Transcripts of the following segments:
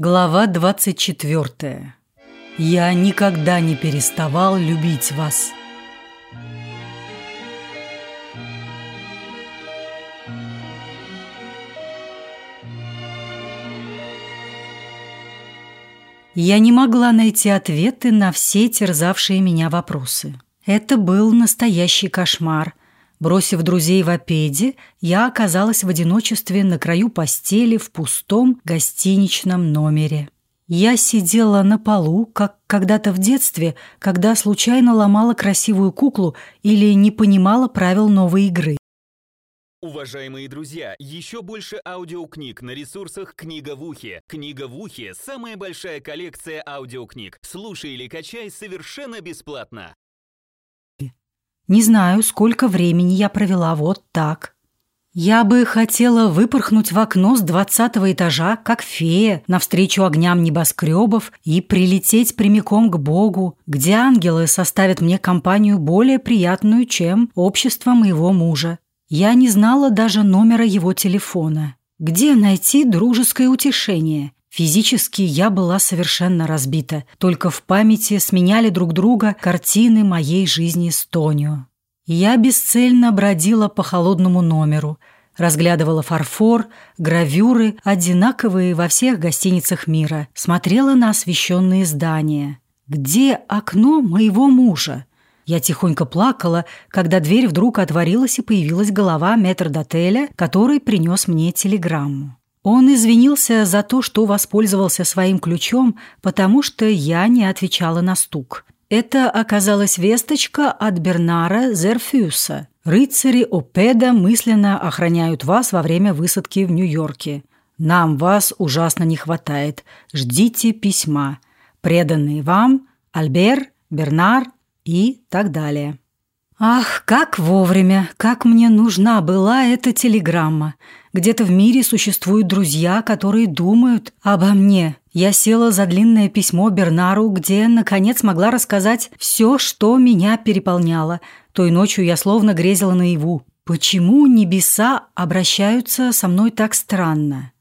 Глава 24. Я никогда не переставал любить вас. Я не могла найти ответы на все терзавшие меня вопросы. Это был настоящий кошмар, Бросив друзей в Апеде, я оказалась в одиночестве на краю постели в пустом гостиничном номере. Я сидела на полу, как когда-то в детстве, когда случайно ломала красивую куклу или не понимала правил новой игры. Уважаемые друзья, еще больше аудиокниг на ресурсах «Книга в ухе». «Книга в ухе» — самая большая коллекция аудиокниг. Слушай или качай совершенно бесплатно. Не знаю, сколько времени я провела вот так. Я бы хотела выпорхнуть в окно с двадцатого этажа, как фея, навстречу огням небоскребов и прилететь прямиком к Богу, где ангелы составят мне компанию более приятную, чем общество моего мужа. Я не знала даже номера его телефона. Где найти дружеское утешение? Физически я была совершенно разбита, только в памяти сменяли друг друга картины моей жизни с Тонио. Я бесцельно бродила по холодному номеру, разглядывала фарфор, гравюры, одинаковые во всех гостиницах мира, смотрела на освещенные здания. Где окно моего мужа? Я тихонько плакала, когда дверь вдруг отворилась и появилась голова метрдотеля, который принес мне телеграмму. Он извинился за то, что воспользовался своим ключом, потому что я не отвечала на стук. Это оказалась весточка от Бернара Зерфюса. Рыцари Опеда мысленно охраняют вас во время высадки в Нью-Йорке. Нам вас ужасно не хватает. Ждите письма. Преданные вам Альбер, Бернар и так далее. Ах, как вовремя, как мне нужна была эта телеграмма. Где-то в мире существуют друзья, которые думают обо мне. Я села за длинное письмо Бернару, где, наконец, могла рассказать все, что меня переполняло. Той ночью я словно грезила наяву. Почему небеса обращаются со мной так странно?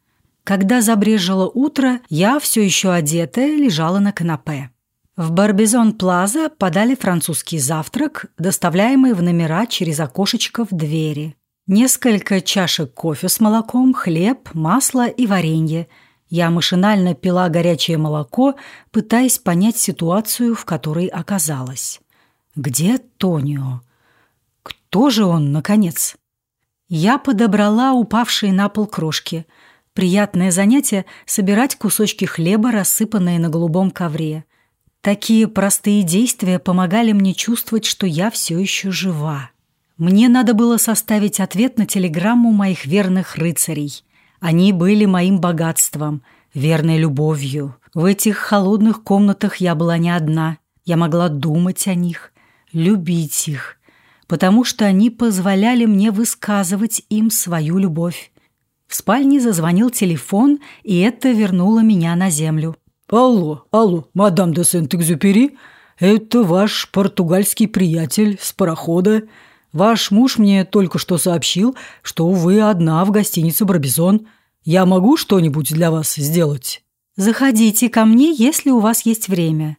Когда забрежило утро, я, все еще одетая, лежала на канапе. В Барбизон-Плаза подали французский завтрак, доставляемый в номера через окошечко в двери. Несколько чашек кофе с молоком, хлеб, масло и варенье. Я машинально пила горячее молоко, пытаясь понять ситуацию, в которой оказалась. Где Тонио? Кто же он, наконец? Я подобрала упавшие на пол крошки. Приятное занятие — собирать кусочки хлеба, рассыпанные на голубом ковре. Такие простые действия помогали мне чувствовать, что я все еще жива. Мне надо было составить ответ на телеграмму моих верных рыцарей. Они были моим богатством, верной любовью. В этих холодных комнатах я была не одна. Я могла думать о них, любить их, потому что они позволяли мне высказывать им свою любовь. В спальне зазвонил телефон, и это вернуло меня на землю. «Алло, алло, мадам де Сент-Экзюпери, это ваш португальский приятель с парохода. Ваш муж мне только что сообщил, что вы одна в гостинице «Барбизон». Я могу что-нибудь для вас сделать?» «Заходите ко мне, если у вас есть время».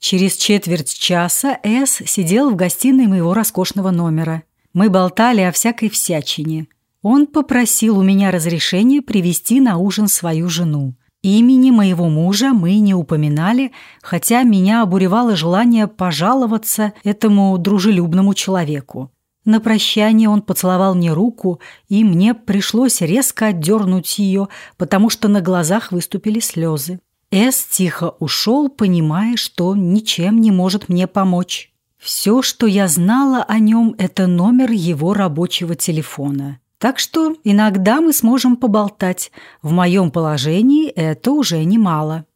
Через четверть часа С сидел в гостиной моего роскошного номера. Мы болтали о всякой всячине. Он попросил у меня разрешения привести на ужин свою жену. Имени моего мужа мы не упоминали, хотя меня обуревало желание пожаловаться этому дружелюбному человеку. На прощание он поцеловал мне руку, и мне пришлось резко отдернуть ее, потому что на глазах выступили слезы. Эс тихо ушел, понимая, что ничем не может мне помочь. Все, что я знала о нем, это номер его рабочего телефона. Так что иногда мы сможем поболтать. В моем положении это уже немало.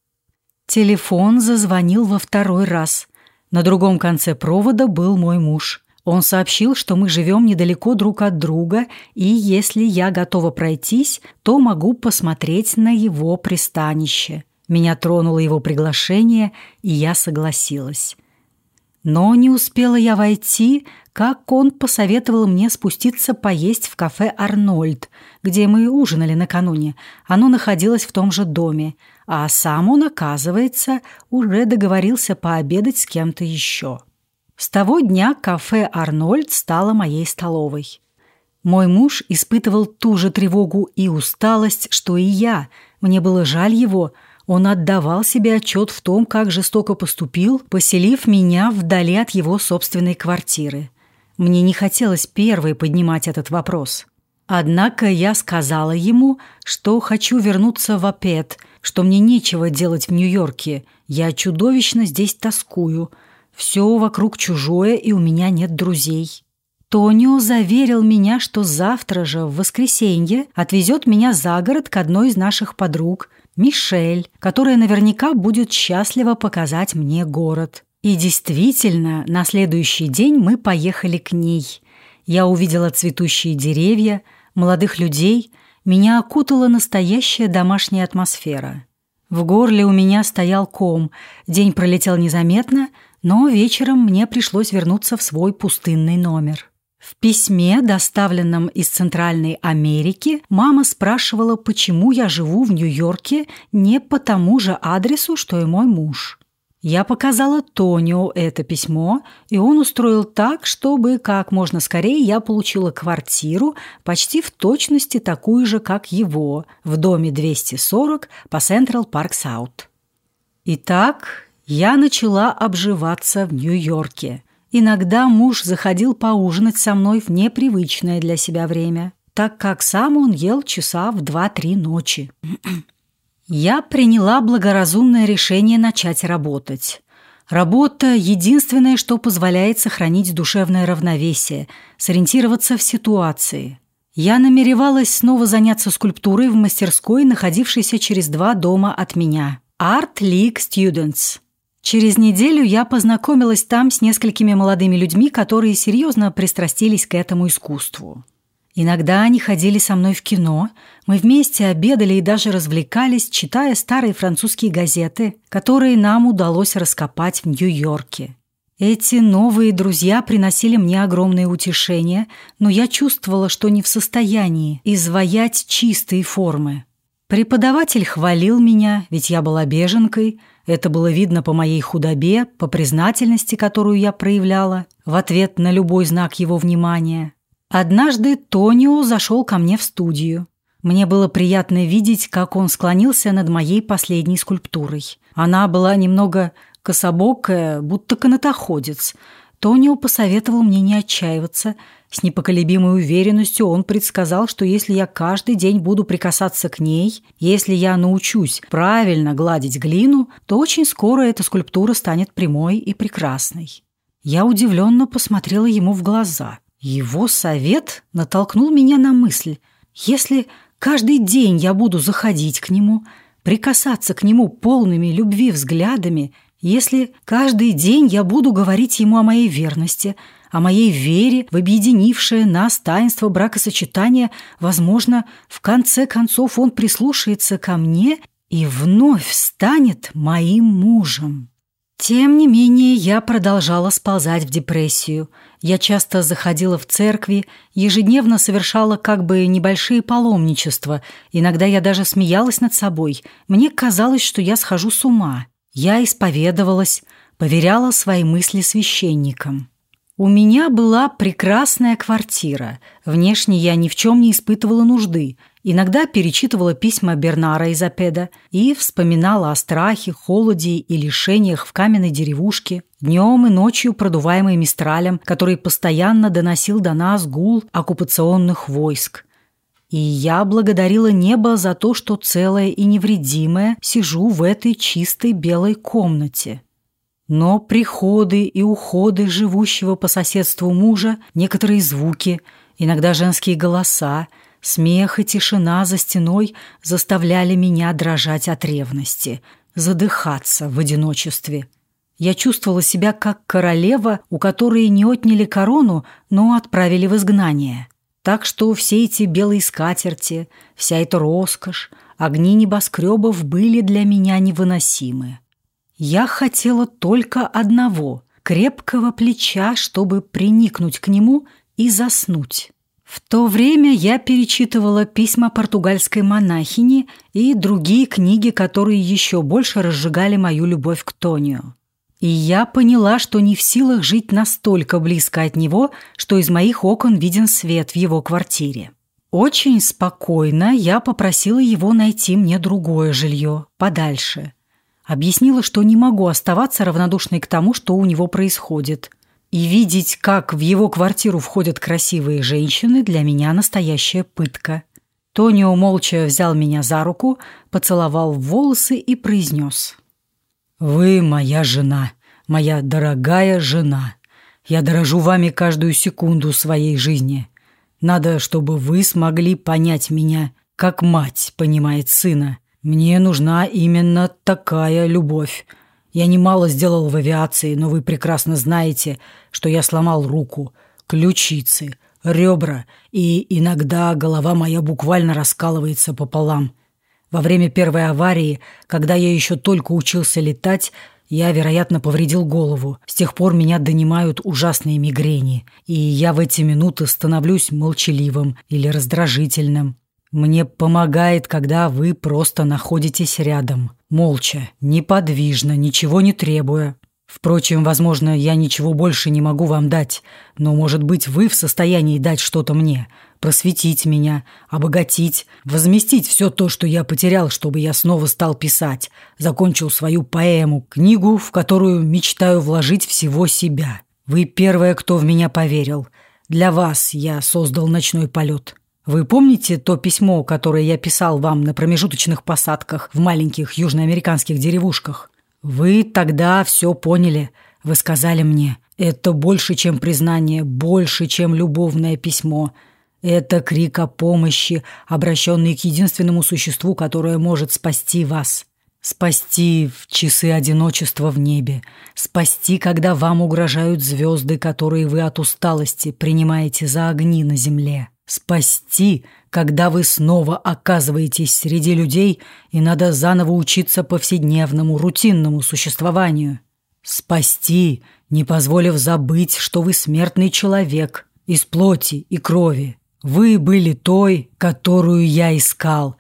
Телефон зазвонил во второй раз. На другом конце провода был мой муж. Он сообщил, что мы живем недалеко друг от друга, и если я готова пройтись, то могу посмотреть на его пристанище. Меня тронуло его приглашение, и я согласилась. Но не успела я войти, как он посоветовал мне спуститься поесть в кафе «Арнольд», где мы ужинали накануне. Оно находилось в том же доме. а сам он, оказывается, уже договорился пообедать с кем-то еще. С того дня кафе «Арнольд» стало моей столовой. Мой муж испытывал ту же тревогу и усталость, что и я. Мне было жаль его. Он отдавал себе отчет в том, как жестоко поступил, поселив меня вдали от его собственной квартиры. Мне не хотелось первой поднимать этот вопрос. Однако я сказала ему, что хочу вернуться в Апет, что мне нечего делать в Нью-Йорке. Я чудовищно здесь тоскую. Все вокруг чужое, и у меня нет друзей. Тонио заверил меня, что завтра же, в воскресенье, отвезет меня за город к одной из наших подруг, Мишель, которая наверняка будет счастлива показать мне город. И действительно, на следующий день мы поехали к ней. Я увидела цветущие деревья, молодых людей, меня окутала настоящая домашняя атмосфера. В горле у меня стоял ком, день пролетел незаметно, но вечером мне пришлось вернуться в свой пустынный номер. В письме, доставленном из Центральной Америки, мама спрашивала, почему я живу в Нью-Йорке не по тому же адресу, что и мой муж. Я показала Тонио это письмо, и он устроил так, чтобы как можно скорее я получила квартиру почти в точности такую же, как его, в доме 240 по Централ Парк Саут. Итак, я начала обживаться в Нью-Йорке – Иногда муж заходил поужинать со мной в непривычное для себя время, так как сам он ел часа в два-три ночи. Я приняла благоразумное решение начать работать. Работа – единственное, что позволяет сохранить душевное равновесие, сориентироваться в ситуации. Я намеревалась снова заняться скульптурой в мастерской, находившейся через два дома от меня. Art League Students – Через неделю я познакомилась там с несколькими молодыми людьми, которые серьезно пристрастились к этому искусству. Иногда они ходили со мной в кино, мы вместе обедали и даже развлекались, читая старые французские газеты, которые нам удалось раскопать в Нью-Йорке. Эти новые друзья приносили мне огромное утешение, но я чувствовала, что не в состоянии изваять чистые формы. Преподаватель хвалил меня, ведь я была беженкой – это было видно по моей худобе, по признательности, которую я проявляла в ответ на любой знак его внимания. Однажды Тонио зашел ко мне в студию. Мне было приятно видеть, как он склонился над моей последней скульптурой. Она была немного кособокая, будто канатоходец. Тонио посоветовал мне не отчаиваться – с непоколебимой уверенностью он предсказал, что если я каждый день буду прикасаться к ней, если я научусь правильно гладить глину, то очень скоро эта скульптура станет прямой и прекрасной. Я удивленно посмотрела ему в глаза. Его совет натолкнул меня на мысль, если каждый день я буду заходить к нему, прикасаться к нему полными любви взглядами, если каждый день я буду говорить ему о моей верности – о моей вере в объединившее нас таинство бракосочетания, возможно, в конце концов он прислушается ко мне и вновь станет моим мужем. Тем не менее, я продолжала сползать в депрессию. Я часто заходила в церкви, ежедневно совершала как бы небольшие паломничества. Иногда я даже смеялась над собой. Мне казалось, что я схожу с ума. Я исповедовалась, поверяла свои мысли священникам. У меня была прекрасная квартира. Внешне я ни в чем не испытывала нужды. Иногда перечитывала письма Бернара из Апеда и вспоминала о страхе, холоде и лишениях в каменной деревушке, днем и ночью продуваемой мистралем, который постоянно доносил до нас гул оккупационных войск. И я благодарила небо за то, что целая и невредимая сижу в этой чистой белой комнате. Но приходы и уходы живущего по соседству мужа, некоторые звуки, иногда женские голоса, смех и тишина за стеной заставляли меня дрожать от ревности, задыхаться в одиночестве. Я чувствовала себя как королева, у которой не отняли корону, но отправили в изгнание. Так что все эти белые скатерти, вся эта роскошь, огни небоскребов были для меня невыносимы. Я хотела только одного – крепкого плеча, чтобы приникнуть к нему и заснуть. В то время я перечитывала письма португальской монахини и другие книги, которые еще больше разжигали мою любовь к Тонио. И я поняла, что не в силах жить настолько близко от него, что из моих окон виден свет в его квартире. Очень спокойно я попросила его найти мне другое жилье, подальше. Объяснила, что не могу оставаться равнодушной к тому, что у него происходит. И видеть, как в его квартиру входят красивые женщины, для меня настоящая пытка. Тонио молча взял меня за руку, поцеловал в волосы и произнес. «Вы моя жена, моя дорогая жена. Я дорожу вами каждую секунду своей жизни. Надо, чтобы вы смогли понять меня, как мать понимает сына. Мне нужна именно такая любовь. Я немало сделал в авиации, но вы прекрасно знаете, что я сломал руку, ключицы, ребра, и иногда голова моя буквально раскалывается пополам. Во время первой аварии, когда я еще только учился летать, я, вероятно, повредил голову. С тех пор меня донимают ужасные мигрени, и я в эти минуты становлюсь молчаливым или раздражительным. Мне помогает, когда вы просто находитесь рядом, молча, неподвижно, ничего не требуя. Впрочем, возможно, я ничего больше не могу вам дать, но, может быть, вы в состоянии дать что-то мне, просветить меня, обогатить, возместить все то, что я потерял, чтобы я снова стал писать, закончил свою поэму, книгу, в которую мечтаю вложить всего себя. Вы первая, кто в меня поверил. Для вас я создал ночной полет. Вы помните то письмо, которое я писал вам на промежуточных посадках в маленьких южноамериканских деревушках? Вы тогда все поняли. Вы сказали мне, это больше, чем признание, больше, чем любовное письмо. Это крик о помощи, обращенный к единственному существу, которое может спасти вас. Спасти в часы одиночества в небе. Спасти, когда вам угрожают звезды, которые вы от усталости принимаете за огни на земле. Спасти, когда вы снова оказываетесь среди людей и надо заново учиться повседневному, рутинному существованию. Спасти, не позволив забыть, что вы смертный человек из плоти и крови. Вы были той, которую я искал.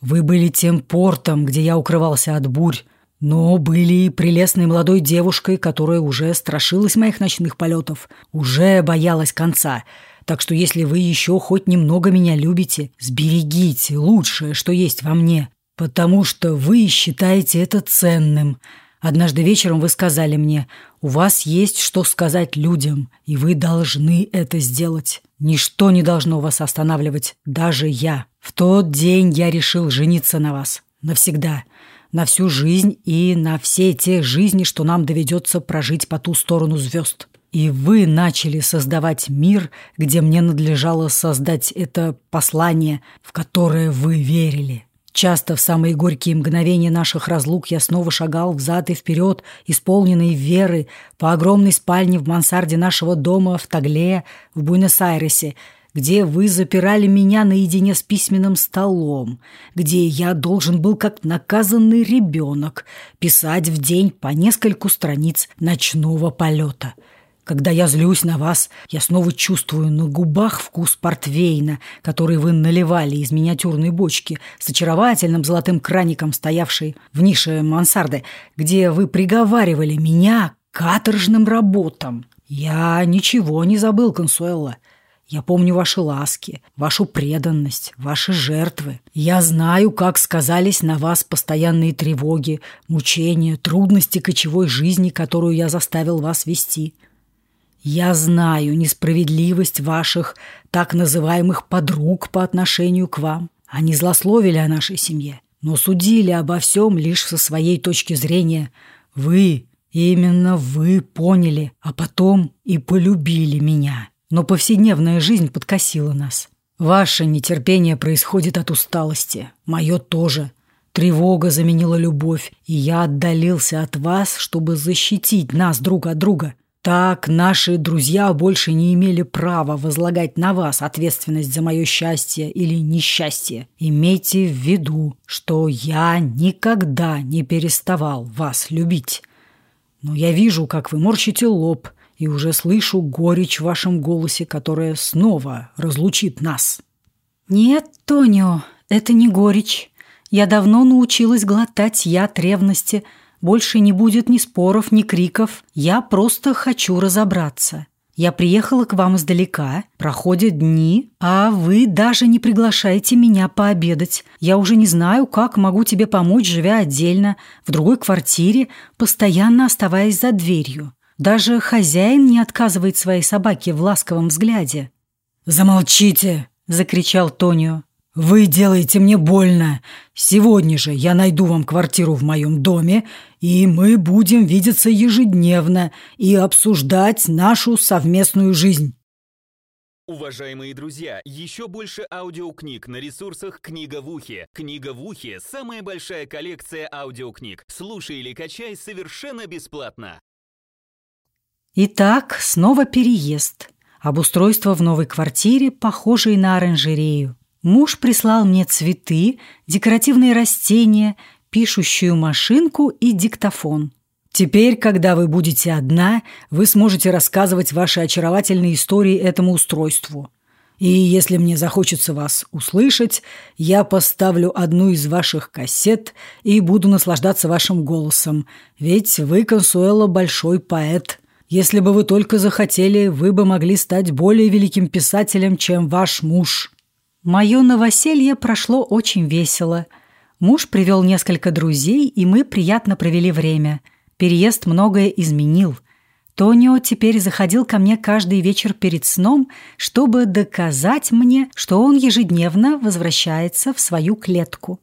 Вы были тем портом, где я укрывался от бурь, но были и прелестной молодой девушкой, которая уже страшилась моих ночных полетов, уже боялась конца — так что если вы еще хоть немного меня любите, сберегите лучшее, что есть во мне, потому что вы считаете это ценным. Однажды вечером вы сказали мне, у вас есть что сказать людям, и вы должны это сделать. Ничто не должно вас останавливать, даже я. В тот день я решил жениться на вас. Навсегда. На всю жизнь и на все те жизни, что нам доведется прожить по ту сторону звезд. И вы начали создавать мир, где мне надлежало создать это послание, в которое вы верили. Часто в самые горькие мгновения наших разлук я снова шагал взад и вперед, исполненный веры, по огромной спальне в мансарде нашего дома в Тагле, в Буэнос-Айресе, где вы запирали меня наедине с письменным столом, где я должен был, как наказанный ребенок, писать в день по нескольку страниц ночного полета — когда я злюсь на вас, я снова чувствую на губах вкус портвейна, который вы наливали из миниатюрной бочки с очаровательным золотым краником, стоявшей в нише мансарды, где вы приговаривали меня к каторжным работам. Я ничего не забыл, Консуэлла. Я помню ваши ласки, вашу преданность, ваши жертвы. Я знаю, как сказались на вас постоянные тревоги, мучения, трудности кочевой жизни, которую я заставил вас вести. Я знаю несправедливость ваших так называемых подруг по отношению к вам. Они злословили о нашей семье, но судили обо всем лишь со своей точки зрения. Вы, именно вы поняли, а потом и полюбили меня. Но повседневная жизнь подкосила нас. Ваше нетерпение происходит от усталости, мое тоже. Тревога заменила любовь, и я отдалился от вас, чтобы защитить нас друг от друга. Так наши друзья больше не имели права возлагать на вас ответственность за мое счастье или несчастье. Имейте в виду, что я никогда не переставал вас любить. Но я вижу, как вы морщите лоб и уже слышу горечь в вашем голосе, которая снова разлучит нас». «Нет, Тонио, это не горечь. Я давно научилась глотать яд ревности. Больше не будет ни споров, ни криков. Я просто хочу разобраться. Я приехала к вам издалека, проходят дни, а вы даже не приглашаете меня пообедать. Я уже не знаю, как могу тебе помочь, живя отдельно, в другой квартире, постоянно оставаясь за дверью. Даже хозяин не отказывает своей собаке в ласковом взгляде. «Замолчите!» – закричал Тонио. «Вы делаете мне больно. Сегодня же я найду вам квартиру в моем доме, и мы будем видеться ежедневно и обсуждать нашу совместную жизнь». Уважаемые друзья, еще больше аудиокниг на ресурсах «Книга в ухе». «Книга в ухе» — самая большая коллекция аудиокниг. Слушай или качай совершенно бесплатно. Итак, снова переезд. Обустройство в новой квартире, похожей на оранжерею. Муж прислал мне цветы, декоративные растения, пишущую машинку и диктофон. Теперь, когда вы будете одна, вы сможете рассказывать ваши очаровательные истории этому устройству. И если мне захочется вас услышать, я поставлю одну из ваших кассет и буду наслаждаться вашим голосом, ведь вы, Консуэло, большой поэт. Если бы вы только захотели, вы бы могли стать более великим писателем, чем ваш муж». Мое новоселье прошло очень весело. Муж привел несколько друзей, и мы приятно провели время. Переезд многое изменил. Тонио теперь заходил ко мне каждый вечер перед сном, чтобы доказать мне, что он ежедневно возвращается в свою клетку.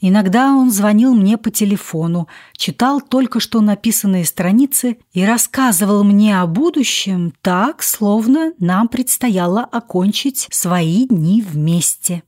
Иногда он звонил мне по телефону, читал только что написанные страницы и рассказывал мне о будущем так, словно нам предстояло окончить свои дни вместе.